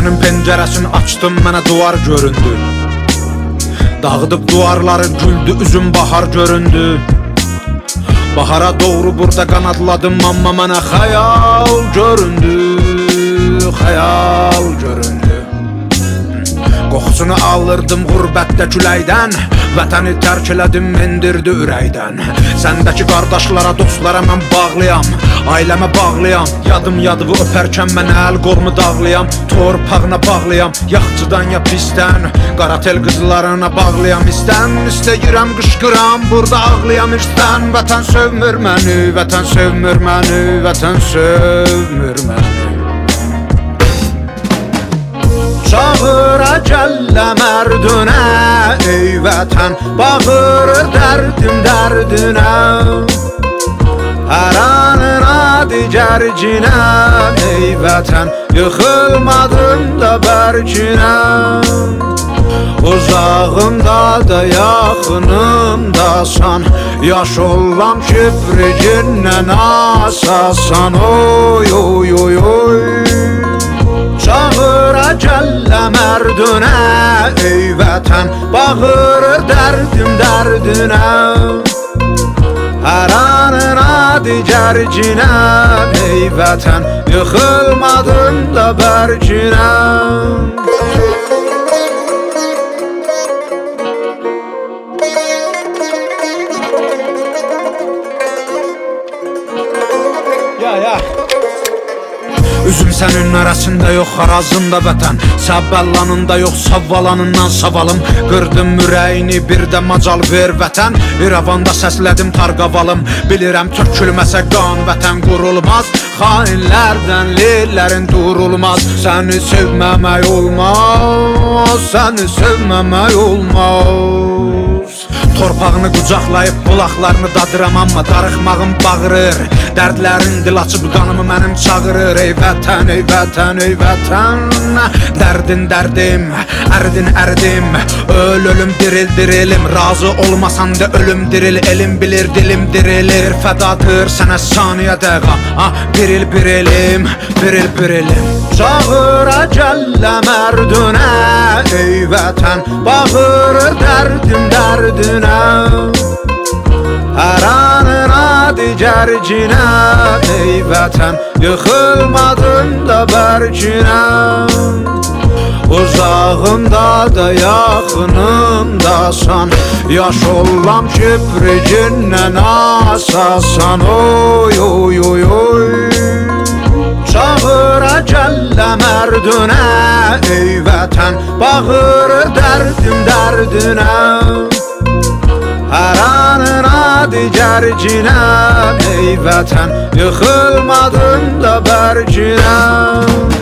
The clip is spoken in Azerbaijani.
pəncərəsini açdım, mənə duvar göründü. Dağıdıb duvarları güldü, üzüm bahar göründü. Bahara doğru burada qanadladım, amma mənə xəyal göründü, xəyal göründü. Qoxusunu alırdım qürbətdə küləkdən Vətəni tərk elədim, endirdi ürəkdən. Səndəki qardaşlara, dostlara mən bağlıyam. Ailəmə bağlıyam. Yadım yadığı öpərkən mən əl qolumu dağlayam. Torpağına bağlıyam. Yaxçıdan ya pisdən. Qaratel qızlarına bağlıyam. İstən İstəyirəm qışqıram. Burada ağlayam işdən Vətən sövmür məni Vətən sevmir məni Vətən sevmir məni. Çağıra Celle merdüne Ey vatan. Bağırır derdim derdine. Her anına digercine Ey vatan. Yıkılmadım da bercine. Uzağımda da yaxınımda san. Yaş ollam kibricindən asasan Oy oy oy oy. دردنا ای وطن باغر دردم دردنا هر آن را دیگر جنم ای وطن یخلمدم دبر جنم Üzüm sənin arasında yox, arazında vətən. Səbbəllanında yox, savvalanından savalım Qırdım ürəyini, bir də macal ver vətən. İrəvanda səslədim tarqavalım Bilirəm tökülməsə qan vətən qurulmaz. Xainlərdən lirlərin durulmaz. Səni sevməmək olmaz Səni sevməmək olmaz Torpağını qucaqlayıb bulaqlarını dadıram amma darıxmağım bağırır. Dərdlərin dil açıb qanımı mənim çağırır. Ey vətən, ey vətən, ey vətən. Dərdin dərdim, ərdin ərdim. Öl ölüm diril dirilim. Razı olmasan da ölüm diril. Elim bilir dilim dirilir. Fədadır sənə saniyə dəqa. Ah, Bir il bir elim, bir il bir elim Çağıra gəllə mərdünə Ey vətən Bağır dərdim dərdinə Hər anına digərcinə Ey vətən Yıxılmadın da bərkinə. Uzağımda da yaxınımdasan Yaş olam kibrigindən asasan. Oy oy oy oy. Çağıra gəllə mərdünə Ey vətən Bağır dərdim dərdinə. Hər diğer cinem Ey vatan yıxılmadın da bercinem